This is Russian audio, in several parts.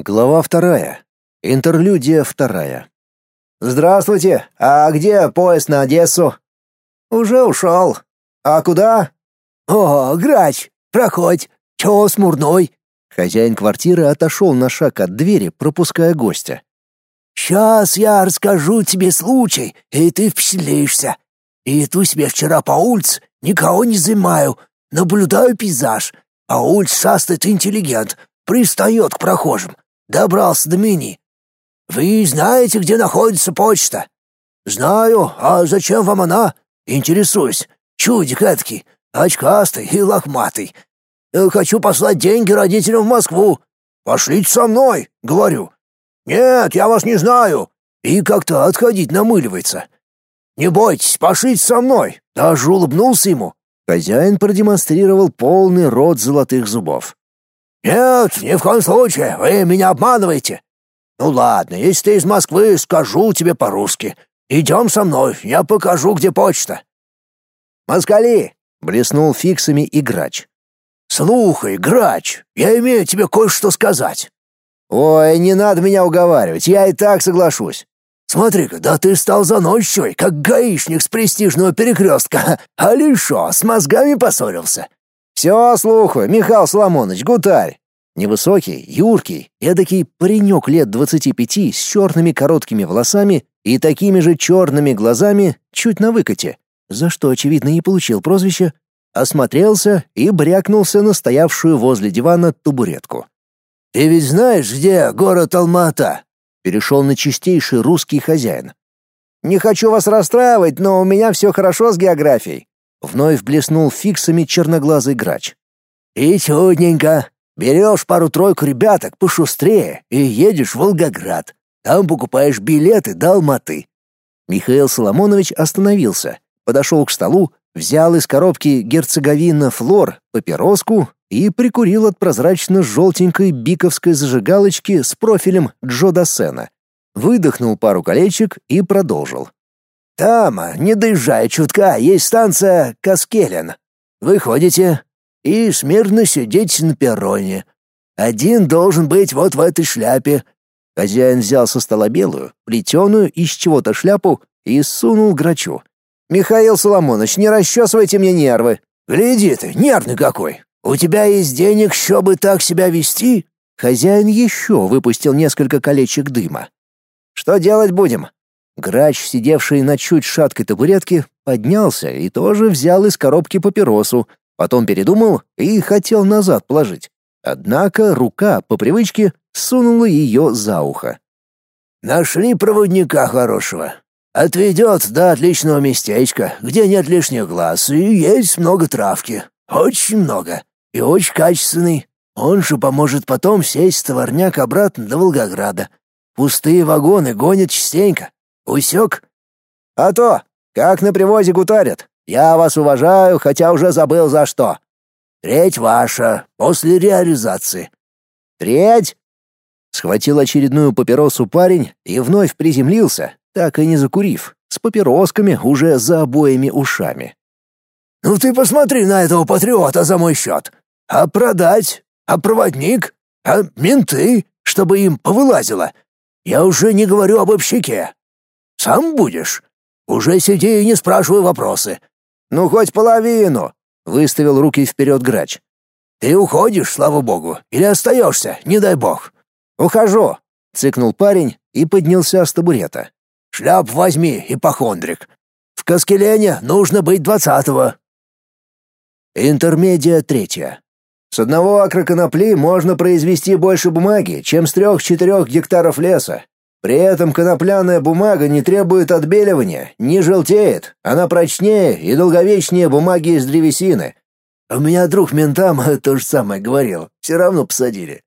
Глава вторая. Интерлюдия вторая. «Здравствуйте! А где поезд на Одессу?» «Уже ушел. А куда?» «О, грач, проходь. Чего смурной?» Хозяин квартиры отошел на шаг от двери, пропуская гостя. «Сейчас я расскажу тебе случай, и ты впечатлишься. Иду себе вчера по улице, никого не занимаю, наблюдаю пейзаж. По улице шастает интеллигент, пристает к прохожим. Добрался до мини. Вы знаете, где находится почта? Знаю. А зачем вам она? Интересуюсь. Чудик эдакий, очкастый и лохматый. Э, хочу послать деньги родителям в Москву. Пошлите со мной, говорю. Нет, я вас не знаю. И как-то отходить намыливается. Не бойтесь, пошлите со мной. Даже улыбнулся ему. Хозяин продемонстрировал полный рот золотых зубов. «Нет, ни в коем случае, вы меня обманываете. Ну ладно, если ты из Москвы, скажу тебе по-русски. Идем со мной, я покажу, где почта». «Москали!» — блеснул фиксами и грач. «Слухай, грач, я имею тебе кое-что сказать». «Ой, не надо меня уговаривать, я и так соглашусь». «Смотри-ка, да ты стал заносчивый, как гаишник с престижного перекрестка, а лишо, с мозгами поссорился». «Все, слухаю, Михаил Соломонович, гутарь!» Невысокий, юркий, эдакий паренек лет двадцати пяти с черными короткими волосами и такими же черными глазами чуть на выкате, за что, очевидно, и получил прозвище, осмотрелся и брякнулся на стоявшую возле дивана табуретку. «Ты ведь знаешь, где город Алмата?» Перешел на чистейший русский хозяин. «Не хочу вас расстраивать, но у меня все хорошо с географией. Вновь блеснул фиксами черноглазый грач. «И чудненько. Берешь пару-тройку ребяток пошустрее и едешь в Волгоград. Там покупаешь билеты до Алматы». Михаил Соломонович остановился, подошел к столу, взял из коробки герцоговина флор папироску и прикурил от прозрачно-желтенькой биковской зажигалочки с профилем Джо Дассена. Выдохнул пару колечек и продолжил. Там, не доезжая чутка, есть станция Каскелен. Выходите и смирно сидите на перроне. Один должен быть вот в этой шляпе. Хозяин взял со стола белую, плетеную из чего-то шляпу и сунул грачу. «Михаил Соломонович, не расчесывайте мне нервы!» «Гляди ты, нервный какой! У тебя есть денег, чтобы так себя вести?» Хозяин еще выпустил несколько колечек дыма. «Что делать будем?» Грач, сидевший на чуть шаткой табуретке, поднялся и тоже взял из коробки папиросу, потом передумал и хотел назад положить. Однако рука, по привычке, сунула ее за ухо. «Нашли проводника хорошего. Отведет до отличного местечка, где нет лишних глаз, и есть много травки. Очень много. И очень качественный. Он же поможет потом сесть товарняк обратно до Волгограда. Пустые вагоны гонят частенько. Усек? А то, как на привозе гутарят. Я вас уважаю, хотя уже забыл за что. Треть ваша, после реализации. Треть? Схватил очередную папиросу парень и вновь приземлился, так и не закурив, с папиросками уже за обоими ушами. «Ну ты посмотри на этого патриота за мой счет. А продать? А проводник? А менты, чтобы им повылазило? Я уже не говорю об общаке. Сам будешь? Уже сиди и не спрашивай вопросы. Ну хоть половину, выставил руки вперед грач. Ты уходишь, слава богу, или остаешься, не дай бог. Ухожу, цыкнул парень и поднялся с табурета. Шляп возьми, ипохондрик. В Каскелене нужно быть двадцатого. Интермедия третья. С одного акра конопли можно произвести больше бумаги, чем с трех-четырех гектаров леса. При этом конопляная бумага не требует отбеливания, не желтеет, она прочнее и долговечнее бумаги из древесины. У меня друг ментам то же самое говорил, все равно посадили.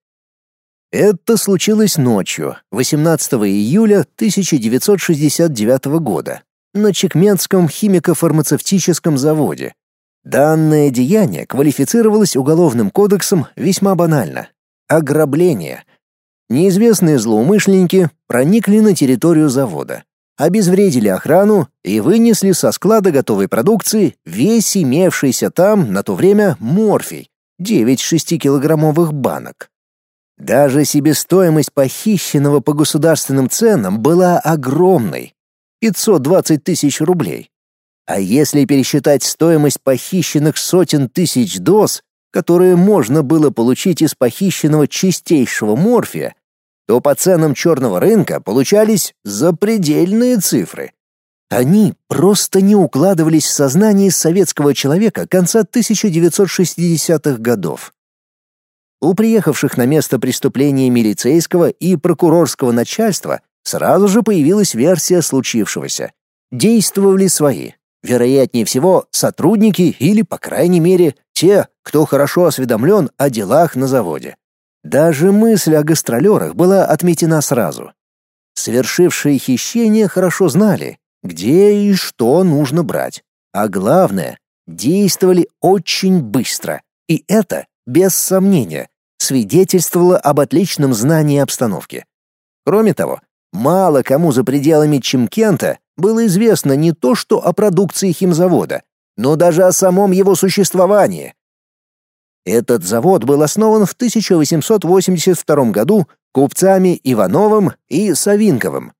Это случилось ночью, 18 июля 1969 года, на Чекменском химико-фармацевтическом заводе. Данное деяние квалифицировалось уголовным кодексом весьма банально. Ограбление, Неизвестные злоумышленники проникли на территорию завода, обезвредили охрану и вынесли со склада готовой продукции весь имевшийся там на то время морфий, 9 6-килограммовых банок. Даже себестоимость похищенного по государственным ценам была огромной — 520 тысяч рублей. А если пересчитать стоимость похищенных сотен тысяч доз, которые можно было получить из похищенного чистейшего морфия, то по ценам черного рынка получались запредельные цифры. Они просто не укладывались в сознание советского человека конца 1960-х годов. У приехавших на место преступления милицейского и прокурорского начальства сразу же появилась версия случившегося. Действовали свои, вероятнее всего, сотрудники или, по крайней мере, те, кто хорошо осведомлен о делах на заводе. Даже мысль о гастролерах была отметена сразу. Совершившие хищение хорошо знали, где и что нужно брать. А главное, действовали очень быстро. И это, без сомнения, свидетельствовало об отличном знании обстановки. Кроме того, мало кому за пределами Чимкента было известно не то что о продукции химзавода, но даже о самом его существовании. Этот завод был основан в 1882 году купцами Ивановым и Савинковым.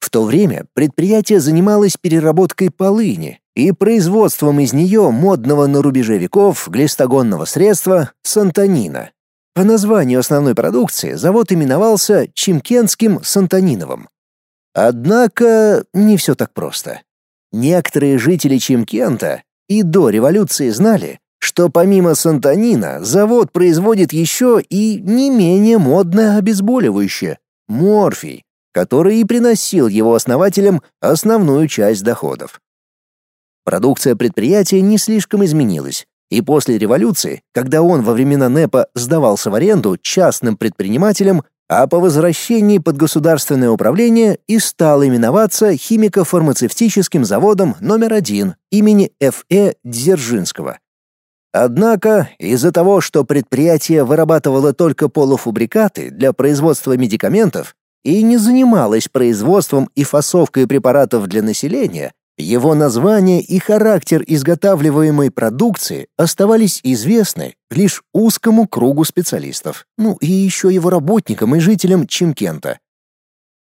В то время предприятие занималось переработкой полыни и производством из нее модного на рубеже веков глистогонного средства сантонина. По названию основной продукции завод именовался Чимкентским Сантониновым. Однако не все так просто. Некоторые жители Чимкента и до революции знали, что помимо сантонина завод производит еще и не менее модное обезболивающее — морфий, который и приносил его основателям основную часть доходов. Продукция предприятия не слишком изменилась, и после революции, когда он во времена НЭПа сдавался в аренду частным предпринимателям, а по возвращении под государственное управление и стал именоваться химико-фармацевтическим заводом номер один имени Ф.Э. Дзержинского. Однако, из-за того, что предприятие вырабатывало только полуфабрикаты для производства медикаментов, и не занималась производством и фасовкой препаратов для населения, его название и характер изготавливаемой продукции оставались известны лишь узкому кругу специалистов, ну и еще его работникам и жителям Чимкента.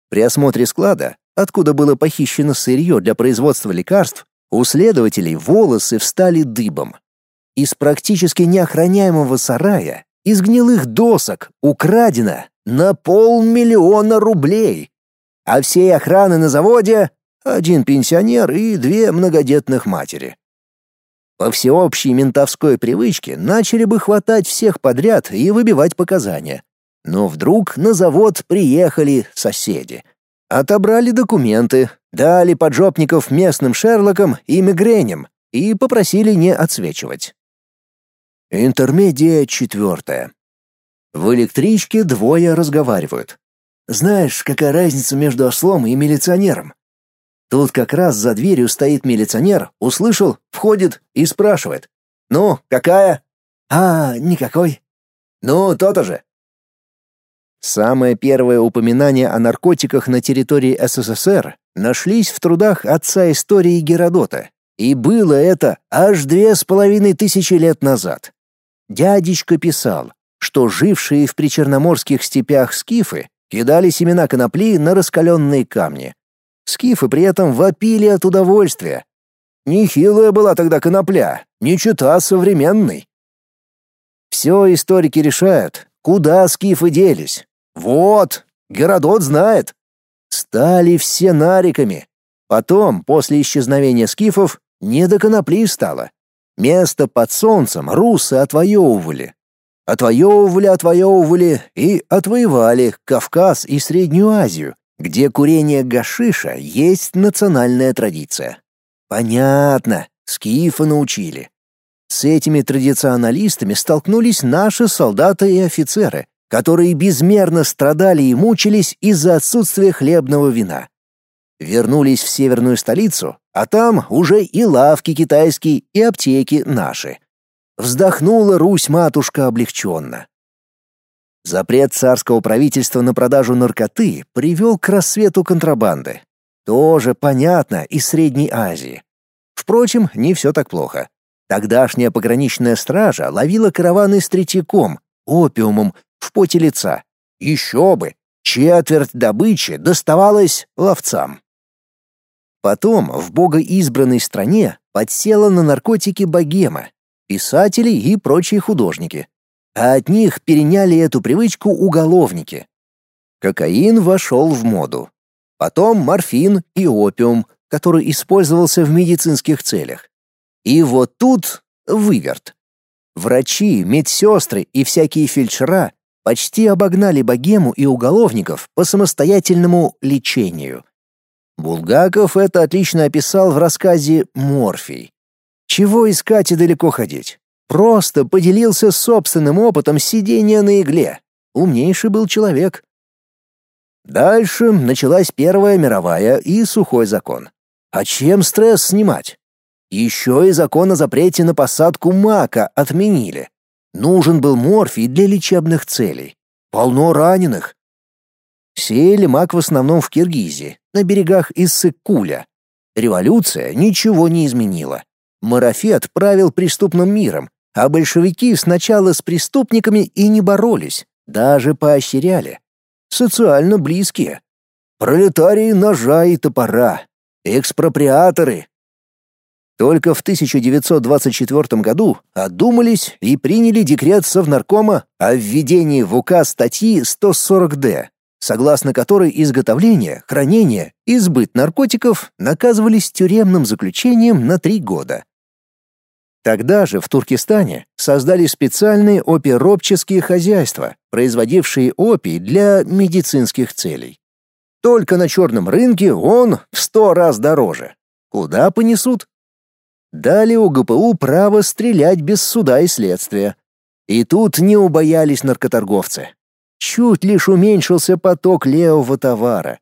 При осмотре склада, откуда было похищено сырье для производства лекарств, у следователей волосы встали дыбом. Из практически неохраняемого сарая, из гнилых досок, украдено на полмиллиона рублей. А всей охраны на заводе один пенсионер и две многодетных матери. По всеобщей ментовской привычке начали бы хватать всех подряд и выбивать показания. Но вдруг на завод приехали соседи. Отобрали документы, дали поджопников местным Шерлокам и мигреням и попросили не отсвечивать. Интермедия четвертая. В электричке двое разговаривают. Знаешь, какая разница между ослом и милиционером? Тут как раз за дверью стоит милиционер, услышал, входит и спрашивает. «Ну, какая?» «А, никакой». «Ну, то-то же». Самое первое упоминание о наркотиках на территории СССР нашлись в трудах отца истории Геродота, и было это аж две с половиной тысячи лет назад. Дядечка писал, что жившие в причерноморских степях скифы кидали семена конопли на раскаленные камни. Скифы при этом вопили от удовольствия. Нехилая была тогда конопля, не чита современной. Все историки решают, куда скифы делись. Вот, Геродот знает. Стали все нариками. Потом, после исчезновения скифов, не до конопли стало. Место под солнцем русы отвоевывали. Отвоевывали, отвоевывали и отвоевали Кавказ и Среднюю Азию, где курение гашиша есть национальная традиция. Понятно, скифы научили. С этими традиционалистами столкнулись наши солдаты и офицеры, которые безмерно страдали и мучились из-за отсутствия хлебного вина. Вернулись в северную столицу, а там уже и лавки китайские, и аптеки наши. Вздохнула Русь-матушка облегченно. Запрет царского правительства на продажу наркоты привел к рассвету контрабанды. Тоже понятно из Средней Азии. Впрочем, не все так плохо. Тогдашняя пограничная стража ловила караваны с третьяком, опиумом, в поте лица. Еще бы! Четверть добычи доставалась ловцам. Потом в богоизбранной стране подсела на наркотики богема, писатели и прочие художники. А от них переняли эту привычку уголовники. Кокаин вошел в моду. Потом морфин и опиум, который использовался в медицинских целях. И вот тут выверт. Врачи, медсестры и всякие фельдшера почти обогнали богему и уголовников по самостоятельному лечению. Булгаков это отлично описал в рассказе «Морфий». Чего искать и далеко ходить? Просто поделился собственным опытом сидения на игле. Умнейший был человек. Дальше началась Первая мировая и сухой закон. А чем стресс снимать? Еще и закон о запрете на посадку мака отменили. Нужен был морфий для лечебных целей. Полно раненых. Сеяли мак в основном в Киргизии, на берегах Иссык-Куля. Революция ничего не изменила. Марафет правил преступным миром, а большевики сначала с преступниками и не боролись, даже поощряли. Социально близкие. Пролетарии ножа и топора. Экспроприаторы, только в 1924 году одумались и приняли декрет Совнаркома о введении в указ статьи 140-д, согласно которой изготовление, хранение и сбыт наркотиков наказывались тюремным заключением на три года. Тогда же в Туркестане создали специальные опиробческие хозяйства, производившие опий для медицинских целей. Только на черном рынке он в сто раз дороже. Куда понесут? Дали УГПУ право стрелять без суда и следствия. И тут не убоялись наркоторговцы. Чуть лишь уменьшился поток левого товара.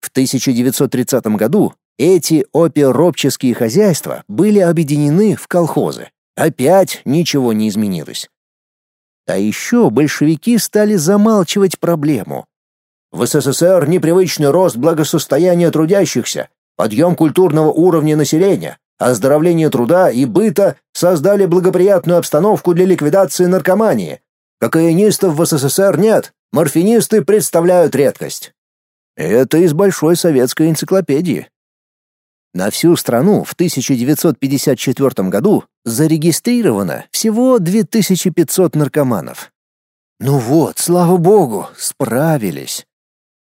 В 1930 году эти опиоробческие хозяйства были объединены в колхозы. Опять ничего не изменилось. А еще большевики стали замалчивать проблему. В СССР непривычный рост благосостояния трудящихся, подъем культурного уровня населения, оздоровление труда и быта создали благоприятную обстановку для ликвидации наркомании. Кокаинистов в СССР нет, морфинисты представляют редкость. Это из большой советской энциклопедии. На всю страну в 1954 году зарегистрировано всего 2500 наркоманов. Ну вот, слава богу, справились.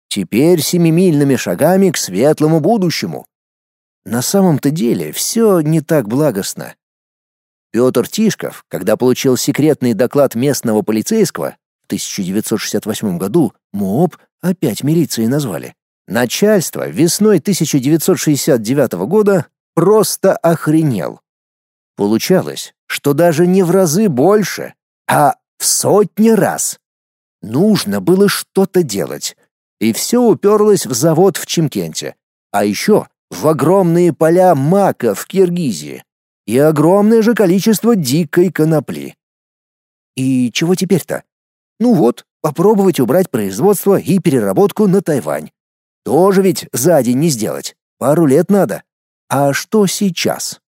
Теперь семимильными шагами к светлому будущему. На самом-то деле все не так благостно. Петр Тишков, когда получил секретный доклад местного полицейского, в 1968 году МООП опять милицией назвали, начальство весной 1969 года просто охренел. Получалось, что даже не в разы больше, а в сотни раз. Нужно было что-то делать. И все уперлось в завод в Чимкенте. А еще в огромные поля мака в Киргизии и огромное же количество дикой конопли. И чего теперь-то? Ну вот, попробовать убрать производство и переработку на Тайвань. Тоже ведь за день не сделать. Пару лет надо. А что сейчас?